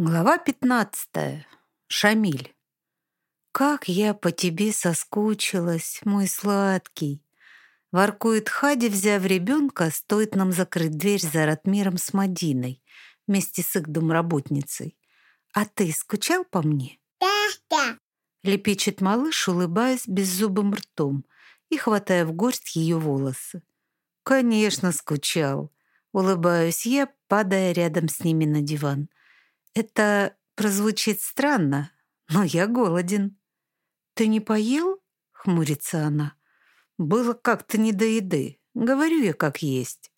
Глава 15. Шамиль. «Как я по тебе соскучилась, мой сладкий!» Воркует Хади, взяв ребенка, стоит нам закрыть дверь за Ратмиром с Мадиной вместе с их домработницей. «А ты скучал по мне?» Да, да. Лепечет малыш, улыбаясь беззубым ртом и хватая в горсть ее волосы. «Конечно, скучал!» Улыбаюсь я, падая рядом с ними на диван. Это прозвучит странно, но я голоден. Ты не поел? Хмурится она. Было как-то не до еды. Говорю я как есть.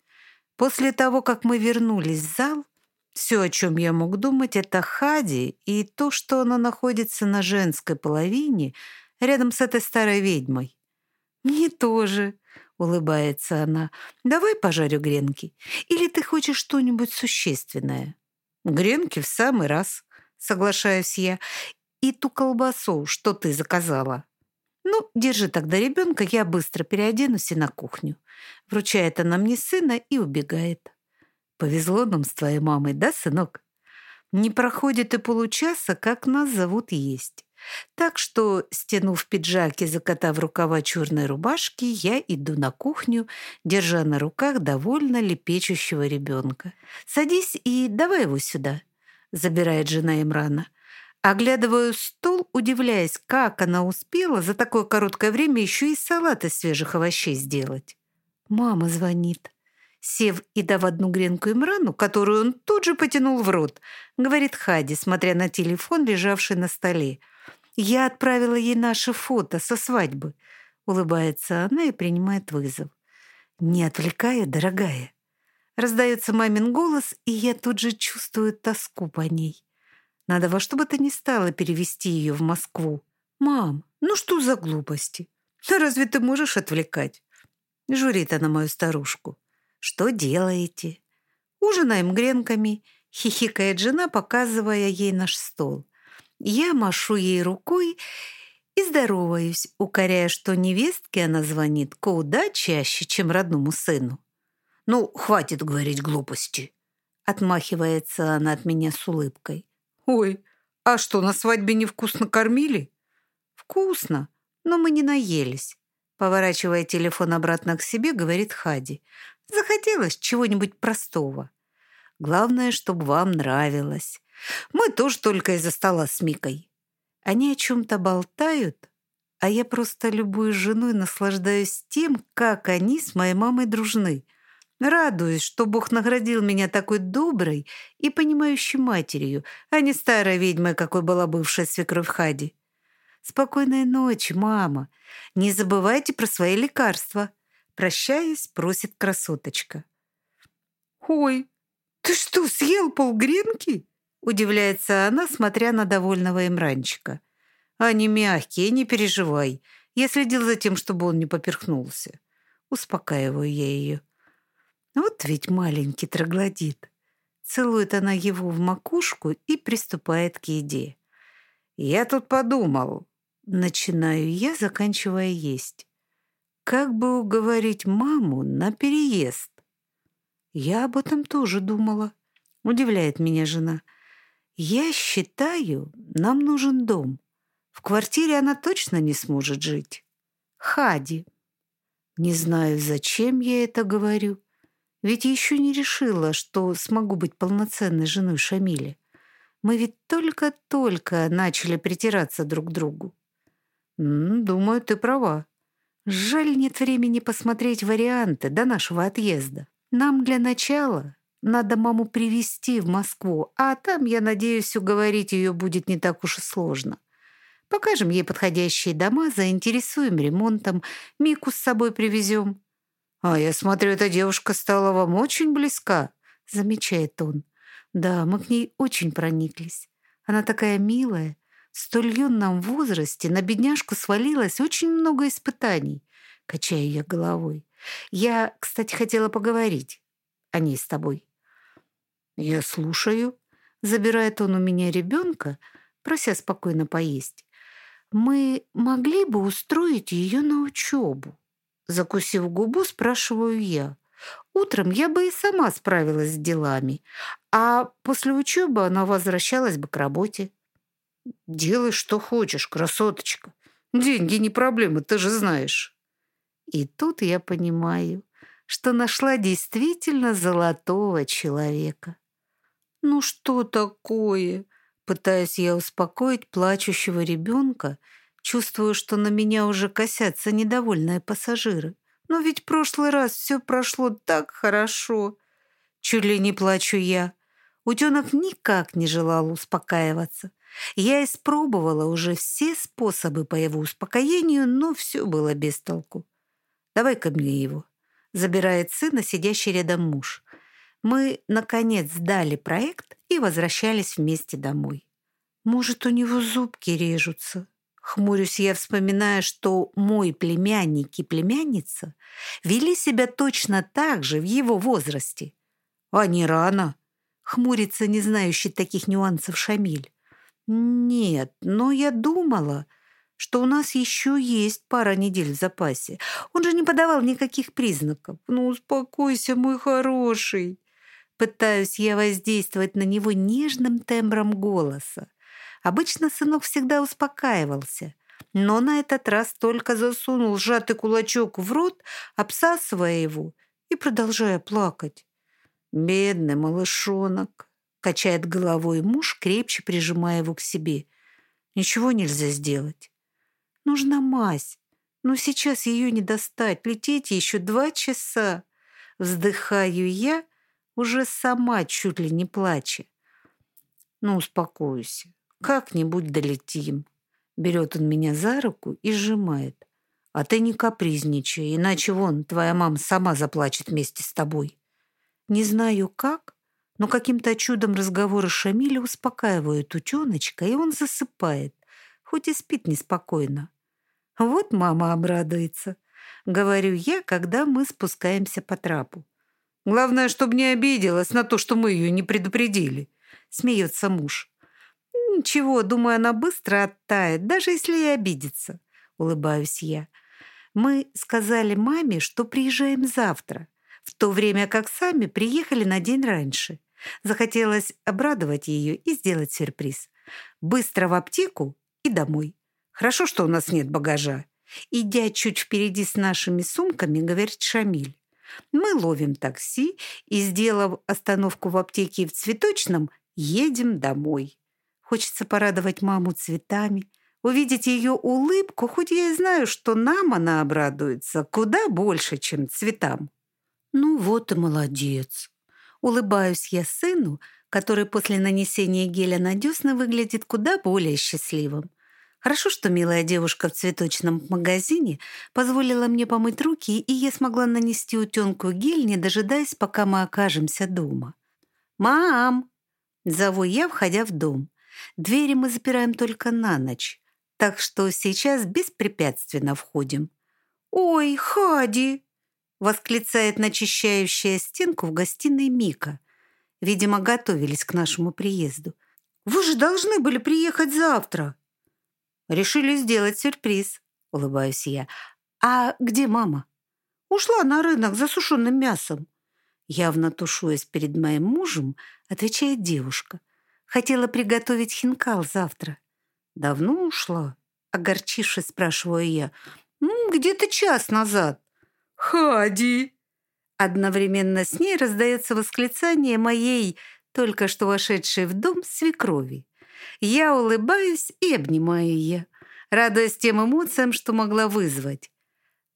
После того, как мы вернулись в зал, все, о чем я мог думать, это Хади и то, что она находится на женской половине рядом с этой старой ведьмой. «Мне тоже», — улыбается она. «Давай пожарю гренки. Или ты хочешь что-нибудь существенное?» «Гренки в самый раз», — соглашаюсь я. «И ту колбасу, что ты заказала». «Ну, держи тогда ребенка, я быстро переоденусь и на кухню». Вручает она мне сына и убегает. «Повезло нам с твоей мамой, да, сынок?» Не проходит и получаса, как нас зовут есть. Так что, стянув пиджак и закатав рукава черной рубашки, я иду на кухню, держа на руках довольно лепечущего ребенка. «Садись и давай его сюда», — забирает жена Имрана. Оглядываю стол, удивляясь, как она успела за такое короткое время еще и салат из свежих овощей сделать. Мама звонит. Сев и дав одну гренку Имрану, которую он тут же потянул в рот, говорит Хади, смотря на телефон, лежавший на столе. «Я отправила ей наше фото со свадьбы», — улыбается она и принимает вызов. «Не отвлекая, дорогая». Раздается мамин голос, и я тут же чувствую тоску по ней. Надо во что бы то ни стало перевести ее в Москву. «Мам, ну что за глупости? Разве ты можешь отвлекать?» Журит она мою старушку. «Что делаете?» «Ужинаем гренками», — хихикает жена, показывая ей наш стол. Я машу ей рукой и здороваюсь, укоряя, что невестке она звонит куда чаще, чем родному сыну. «Ну, хватит говорить глупости», — отмахивается она от меня с улыбкой. «Ой, а что, на свадьбе невкусно кормили?» «Вкусно, но мы не наелись», — поворачивая телефон обратно к себе, говорит Хади. «Захотелось чего-нибудь простого. Главное, чтобы вам нравилось. Мы тоже только из-за стола с Микой. Они о чем-то болтают, а я просто любую женой наслаждаюсь тем, как они с моей мамой дружны. Радуюсь, что Бог наградил меня такой доброй и понимающей матерью, а не старой ведьмой, какой была бывшая свекровь Хади. «Спокойной ночи, мама. Не забывайте про свои лекарства». Прощаясь, просит красоточка. «Ой, ты что, съел полгренки?» Удивляется она, смотря на довольного Имранчика. «Они мягкие, не переживай. Я следил за тем, чтобы он не поперхнулся». Успокаиваю я ее. Вот ведь маленький троглодит. Целует она его в макушку и приступает к еде. «Я тут подумал». Начинаю я, заканчивая есть. Как бы уговорить маму на переезд? Я об этом тоже думала. Удивляет меня жена. Я считаю, нам нужен дом. В квартире она точно не сможет жить. Хади. Не знаю, зачем я это говорю. Ведь еще не решила, что смогу быть полноценной женой Шамиля. Мы ведь только-только начали притираться друг к другу. Думаю, ты права. Жаль, нет времени посмотреть варианты до нашего отъезда. Нам для начала надо маму привезти в Москву, а там, я надеюсь, уговорить ее будет не так уж и сложно. Покажем ей подходящие дома, заинтересуем ремонтом, Мику с собой привезем. «А я смотрю, эта девушка стала вам очень близка», — замечает он. «Да, мы к ней очень прониклись. Она такая милая. В столь юном возрасте на бедняжку свалилось очень много испытаний», — качаю я головой. «Я, кстати, хотела поговорить о ней с тобой». «Я слушаю», — забирает он у меня ребенка, прося спокойно поесть. «Мы могли бы устроить ее на учебу?» Закусив губу, спрашиваю я. Утром я бы и сама справилась с делами, а после учебы она возвращалась бы к работе. Делай, что хочешь, красоточка. Деньги не проблема, ты же знаешь. И тут я понимаю, что нашла действительно золотого человека. Ну что такое? Пытаюсь я успокоить плачущего ребенка, чувствую, что на меня уже косятся недовольные пассажиры. Но ведь в прошлый раз все прошло так хорошо. Чуть ли не плачу я. Утенок никак не желал успокаиваться. Я испробовала уже все способы по его успокоению, но все было без толку. «Давай ко мне его», — забирает сына, сидящий рядом муж. Мы, наконец, сдали проект и возвращались вместе домой. Может, у него зубки режутся. Хмурюсь я, вспоминая, что мой племянник и племянница вели себя точно так же в его возрасте. А не рано. Хмурится не знающий таких нюансов Шамиль. Нет, но я думала, что у нас еще есть пара недель в запасе. Он же не подавал никаких признаков. Ну, успокойся, мой хороший. Пытаюсь я воздействовать на него нежным тембром голоса. Обычно сынок всегда успокаивался, но на этот раз только засунул сжатый кулачок в рот, обсасывая его и продолжая плакать. «Бедный малышонок!» — качает головой муж, крепче прижимая его к себе. «Ничего нельзя сделать. Нужна мазь. Но сейчас ее не достать. Лететь еще два часа. Вздыхаю я, уже сама чуть ли не плача. Ну, успокойся. Как-нибудь долетим. Берет он меня за руку и сжимает. А ты не капризничай, иначе вон твоя мама сама заплачет вместе с тобой. Не знаю как, но каким-то чудом разговоры Шамиля успокаивают утеночка, и он засыпает, хоть и спит неспокойно. Вот мама обрадуется, говорю я, когда мы спускаемся по трапу. Главное, чтобы не обиделась на то, что мы ее не предупредили, смеется муж. Ничего, думаю, она быстро оттает, даже если и обидится, улыбаюсь я. Мы сказали маме, что приезжаем завтра, в то время как сами приехали на день раньше. Захотелось обрадовать ее и сделать сюрприз. Быстро в аптеку и домой. Хорошо, что у нас нет багажа. Идя чуть впереди с нашими сумками, говорит Шамиль. Мы ловим такси и, сделав остановку в аптеке в цветочном, едем домой. Хочется порадовать маму цветами, увидеть ее улыбку, хоть я и знаю, что нам она обрадуется куда больше, чем цветам. Ну вот и молодец. Улыбаюсь я сыну, который после нанесения геля на десны выглядит куда более счастливым. Хорошо, что милая девушка в цветочном магазине позволила мне помыть руки, и я смогла нанести утенку гель, не дожидаясь, пока мы окажемся дома. «Мам!» — зову я, входя в дом. Двери мы запираем только на ночь, так что сейчас беспрепятственно входим. «Ой, Хади!» — восклицает начищающая стенку в гостиной Мика. Видимо, готовились к нашему приезду. «Вы же должны были приехать завтра!» Решили сделать сюрприз, улыбаюсь я. А где мама? Ушла на рынок за сушеным мясом. Явно тушуясь перед моим мужем, отвечает девушка. Хотела приготовить хинкал завтра. Давно ушла? Огорчившись, спрашиваю я. Где-то час назад. Хади! Одновременно с ней раздается восклицание моей, только что вошедшей в дом свекрови. Я улыбаюсь и обнимаю ее, радуясь тем эмоциям, что могла вызвать.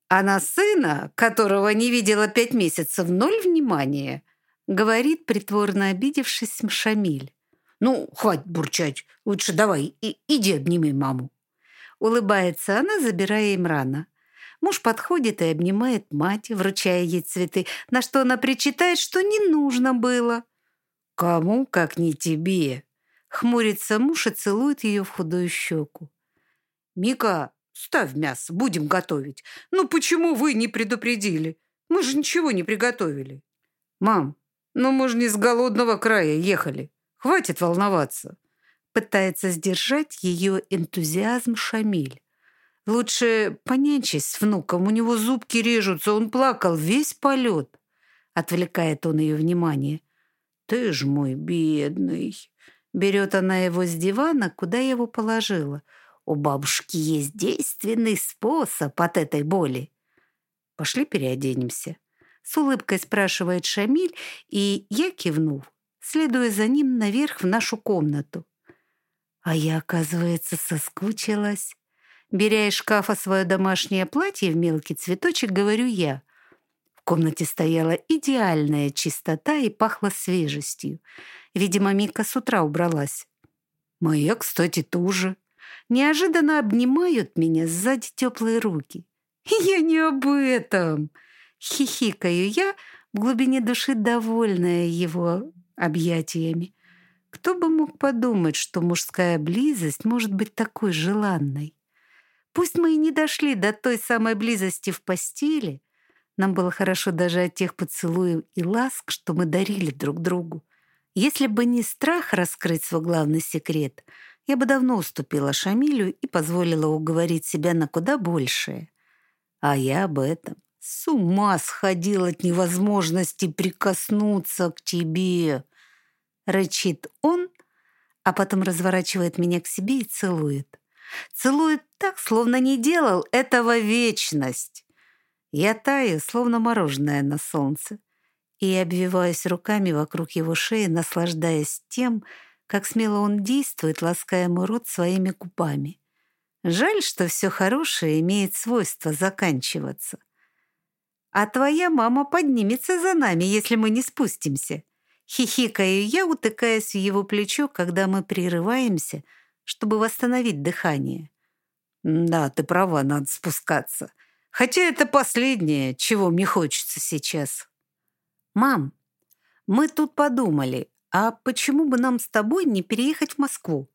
А на сына, которого не видела пять месяцев, ноль внимания, говорит, притворно обидевшись, Шамиль. «Ну, хватит бурчать. Лучше давай, и, иди обними маму». Улыбается она, забирая Имрана. Муж подходит и обнимает мать, вручая ей цветы, на что она причитает, что не нужно было. «Кому, как не тебе?» Хмурится муж и целует ее в худую щеку. «Мика, ставь мясо, будем готовить. Ну почему вы не предупредили? Мы же ничего не приготовили». «Мам, ну мы же не с голодного края ехали. Хватит волноваться». Пытается сдержать ее энтузиазм Шамиль. «Лучше понянчись с внуком, у него зубки режутся, он плакал весь полет». отвлекает он ее внимание. «Ты ж мой бедный!» Берет она его с дивана, куда я его положила. У бабушки есть действенный способ от этой боли. Пошли переоденемся. С улыбкой спрашивает Шамиль, и я кивнув, следуя за ним наверх в нашу комнату. А я, оказывается, соскучилась. Беря из шкафа свое домашнее платье в мелкий цветочек, говорю я. Комнате стояла идеальная чистота и пахло свежестью. Видимо, Мика с утра убралась. Моя, кстати, тоже. Неожиданно обнимают меня сзади теплые руки. Я не об этом. Хихикаю я, в глубине души довольная его объятиями. Кто бы мог подумать, что мужская близость может быть такой желанной? Пусть мы и не дошли до той самой близости в постели, нам было хорошо даже от тех поцелуев и ласк, что мы дарили друг другу. Если бы не страх раскрыть свой главный секрет, я бы давно уступила Шамилю и позволила уговорить себя на куда большее. А я об этом с ума сходил от невозможности прикоснуться к тебе. Рычит он, а потом разворачивает меня к себе и целует. Целует так, словно не делал этого вечность. Я таю, словно мороженое на солнце, и обвиваюсь руками вокруг его шеи, наслаждаясь тем, как смело он действует, лаская мой рот своими губами. Жаль, что все хорошее имеет свойство заканчиваться. А твоя мама поднимется за нами, если мы не спустимся. Хихикаю я, утыкаясь в его плечо, когда мы прерываемся — чтобы восстановить дыхание. Да, ты права, надо спускаться. Хотя это последнее, чего мне хочется сейчас. Мам, мы тут подумали, а почему бы нам с тобой не переехать в Москву?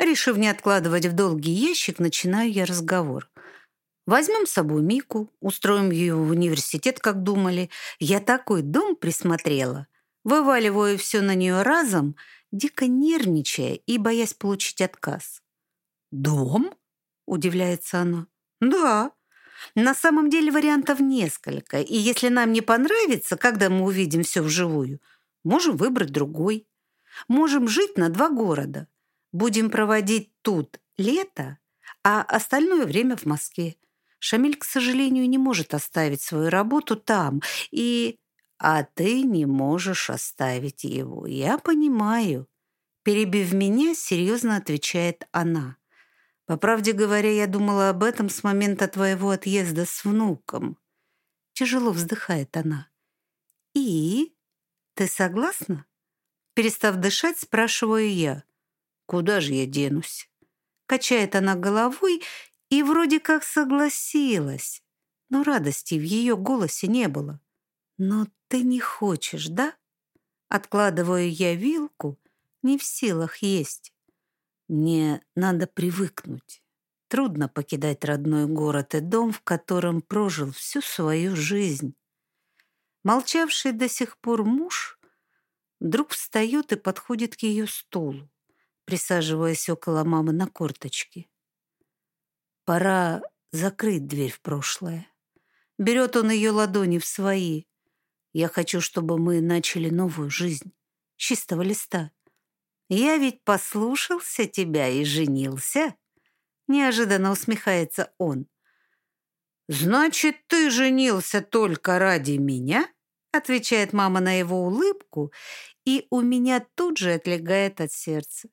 Решив не откладывать в долгий ящик, начинаю я разговор. Возьмем с собой Мику, устроим ее в университет, как думали. Я такой дом присмотрела. Вываливаю все на нее разом дико нервничая и боясь получить отказ. «Дом?» — удивляется она. «Да. На самом деле вариантов несколько, и если нам не понравится, когда мы увидим все вживую, можем выбрать другой. Можем жить на два города. Будем проводить тут лето, а остальное время в Москве. Шамиль, к сожалению, не может оставить свою работу там, и а ты не можешь оставить его. Я понимаю. Перебив меня, серьезно отвечает она. По правде говоря, я думала об этом с момента твоего отъезда с внуком. Тяжело вздыхает она. И? Ты согласна? Перестав дышать, спрашиваю я. Куда же я денусь? Качает она головой и вроде как согласилась, но радости в ее голосе не было. Но ты не хочешь, да? Откладываю я вилку, не в силах есть. Мне надо привыкнуть. Трудно покидать родной город и дом, в котором прожил всю свою жизнь. Молчавший до сих пор муж вдруг встает и подходит к ее стулу, присаживаясь около мамы на корточке. Пора закрыть дверь в прошлое. Берет он ее ладони в свои. Я хочу, чтобы мы начали новую жизнь. Чистого листа. Я ведь послушался тебя и женился. Неожиданно усмехается он. «Значит, ты женился только ради меня?» Отвечает мама на его улыбку, и у меня тут же отлегает от сердца.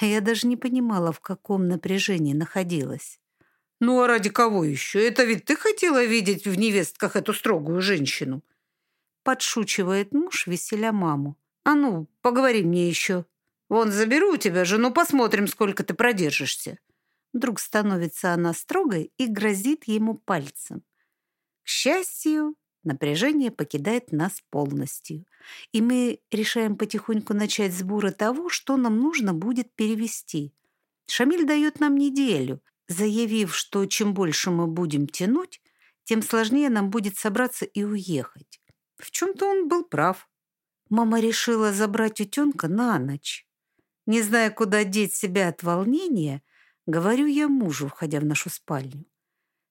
Я даже не понимала, в каком напряжении находилась. «Ну а ради кого еще? Это ведь ты хотела видеть в невестках эту строгую женщину?» подшучивает муж, веселя маму. «А ну, поговори мне еще. Вон, заберу у тебя жену, посмотрим, сколько ты продержишься». Вдруг становится она строгой и грозит ему пальцем. К счастью, напряжение покидает нас полностью, и мы решаем потихоньку начать сборы того, что нам нужно будет перевести. Шамиль дает нам неделю, заявив, что чем больше мы будем тянуть, тем сложнее нам будет собраться и уехать. В чем-то он был прав. Мама решила забрать утенка на ночь. Не зная, куда деть себя от волнения, говорю я мужу, входя в нашу спальню.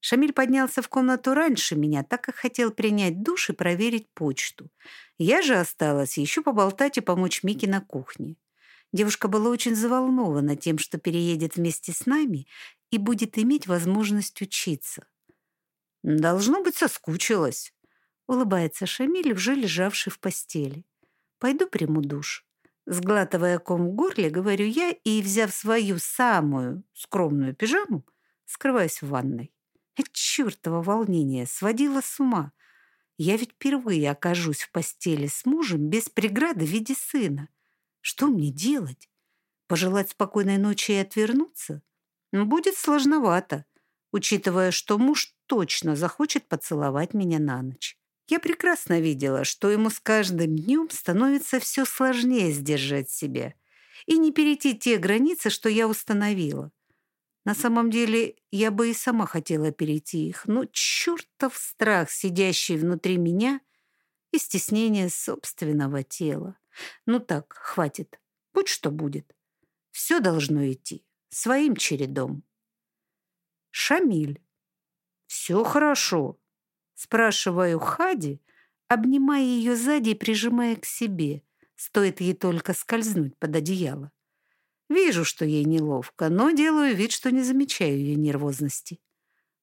Шамиль поднялся в комнату раньше меня, так как хотел принять душ и проверить почту. Я же осталась еще поболтать и помочь Мике на кухне. Девушка была очень взволнована тем, что переедет вместе с нами и будет иметь возможность учиться. «Должно быть, соскучилась», — улыбается Шамиль, уже лежавший в постели. «Пойду приму душ». Сглатывая ком в горле, говорю я и, взяв свою самую скромную пижаму, скрываюсь в ванной. Это чертово волнение сводило с ума. Я ведь впервые окажусь в постели с мужем без преграды в виде сына. Что мне делать? Пожелать спокойной ночи и отвернуться? Будет сложновато, учитывая, что муж точно захочет поцеловать меня на ночь. Я прекрасно видела, что ему с каждым днем становится все сложнее сдержать себя и не перейти те границы, что я установила. На самом деле, я бы и сама хотела перейти их, но чертов страх, сидящий внутри меня, и стеснение собственного тела. Ну так, хватит. Будь что будет. Все должно идти своим чередом. Шамиль. Все хорошо. Спрашиваю Хади, обнимая ее сзади и прижимая к себе. Стоит ей только скользнуть под одеяло. Вижу, что ей неловко, но делаю вид, что не замечаю ее нервозности.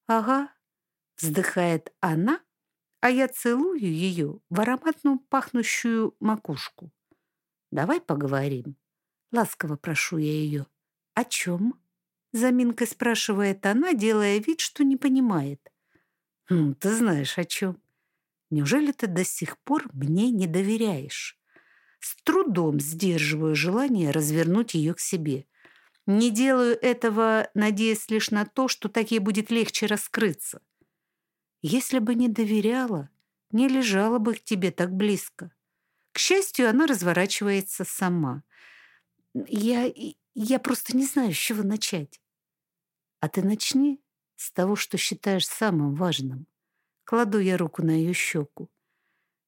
«Ага», — вздыхает она, а я целую ее в ароматную пахнущую макушку. «Давай поговорим». Ласково прошу я ее. «О чем?» Заминкой спрашивает она, делая вид, что не понимает. «Ну, ты знаешь, о чем. Неужели ты до сих пор мне не доверяешь?» С трудом сдерживаю желание развернуть ее к себе. Не делаю этого, надеясь лишь на то, что так ей будет легче раскрыться. Если бы не доверяла, не лежала бы к тебе так близко. К счастью, она разворачивается сама. Я, я просто не знаю, с чего начать. А ты начни с того, что считаешь самым важным. Кладу я руку на ее щеку.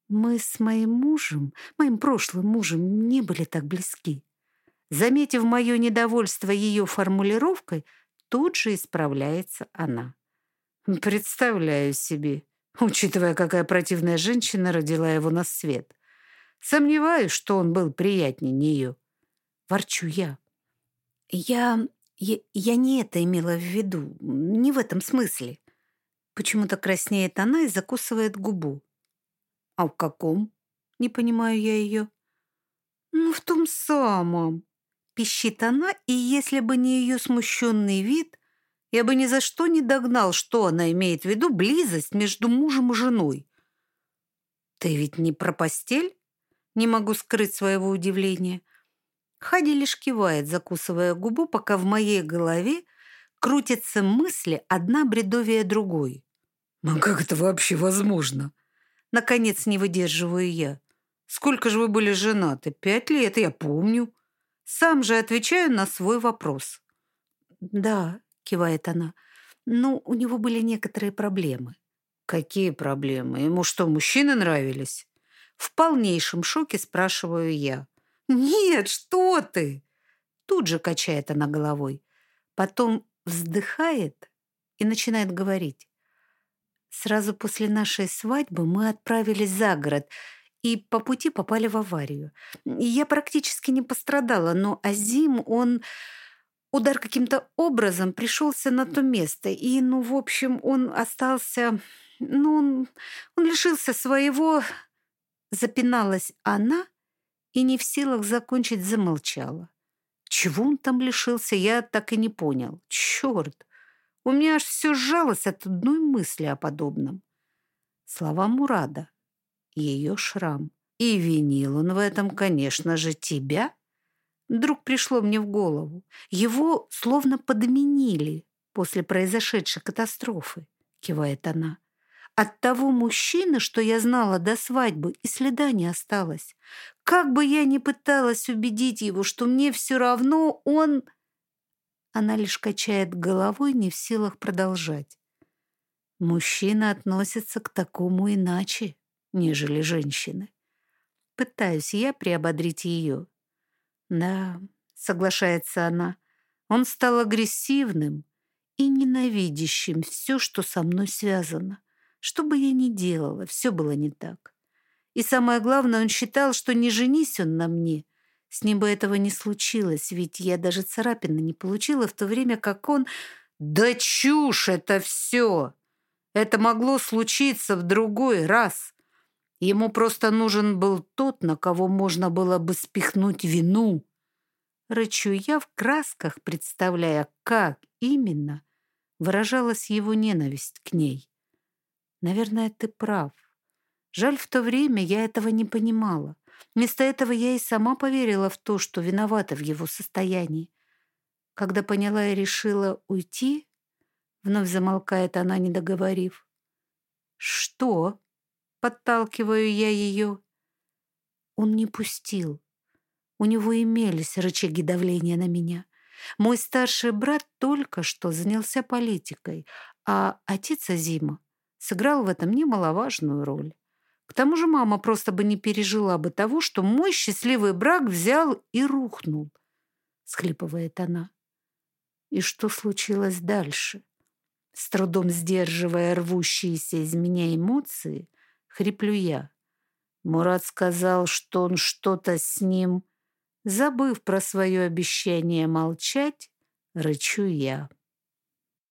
Мы с моим мужем, моим прошлым мужем, не были так близки. Заметив мое недовольство ее формулировкой, тут же исправляется она. Представляю себе, учитывая, какая противная женщина родила его на свет. Сомневаюсь, что он был приятнее нее. Ворчу я. Я, я, я не это имела в виду, не в этом смысле. Почему-то краснеет она и закусывает губу. «А в каком?» — не понимаю я ее. «Ну, в том самом», — пищит она, и если бы не ее смущенный вид, я бы ни за что не догнал, что она имеет в виду близость между мужем и женой. «Ты ведь не про постель?» Не могу скрыть своего удивления. Хади лишь кивает, закусывая губу, пока в моей голове крутятся мысли одна бредовее другой. «А как это вообще возможно?» Наконец не выдерживаю я. Сколько же вы были женаты? Пять лет, я помню. Сам же отвечаю на свой вопрос. Да, кивает она. Ну, у него были некоторые проблемы. Какие проблемы? Ему что, мужчины нравились? В полнейшем шоке спрашиваю я. Нет, что ты? Тут же качает она головой. Потом вздыхает и начинает говорить. Сразу после нашей свадьбы мы отправились за город и по пути попали в аварию. Я практически не пострадала, но Азим, он... Удар каким-то образом пришелся на то место, и, ну, в общем, он остался... Ну, он, он лишился своего... Запиналась она и не в силах закончить замолчала. Чего он там лишился, я так и не понял. Черт! У меня аж все сжалось от одной мысли о подобном. Слова Мурада, ее шрам. И винил он в этом, конечно же, тебя. Вдруг пришло мне в голову. Его словно подменили после произошедшей катастрофы, кивает она. От того мужчины, что я знала до свадьбы, и следа не осталось. Как бы я ни пыталась убедить его, что мне все равно, он... Она лишь качает головой, не в силах продолжать. Мужчина относится к такому иначе, нежели женщины. Пытаюсь я приободрить ее. Да, соглашается она, он стал агрессивным и ненавидящим все, что со мной связано. Что бы я ни делала, все было не так. И самое главное, он считал, что не женись он на мне, с ним бы этого не случилось, ведь я даже царапины не получила в то время, как он... Да чушь это все! Это могло случиться в другой раз. Ему просто нужен был тот, на кого можно было бы спихнуть вину. Рычу я в красках, представляя, как именно выражалась его ненависть к ней. Наверное, ты прав. Жаль, в то время я этого не понимала. Вместо этого я и сама поверила в то, что виновата в его состоянии. Когда поняла и решила уйти, вновь замолкает она, не договорив. «Что?» — подталкиваю я ее. Он не пустил. У него имелись рычаги давления на меня. Мой старший брат только что занялся политикой, а отец Азима сыграл в этом немаловажную роль. К тому же мама просто бы не пережила бы того, что мой счастливый брак взял и рухнул, схлипывает она. И что случилось дальше? С трудом сдерживая рвущиеся из меня эмоции, хриплю я. Мурат сказал, что он что-то с ним... Забыв про свое обещание молчать, рычу я.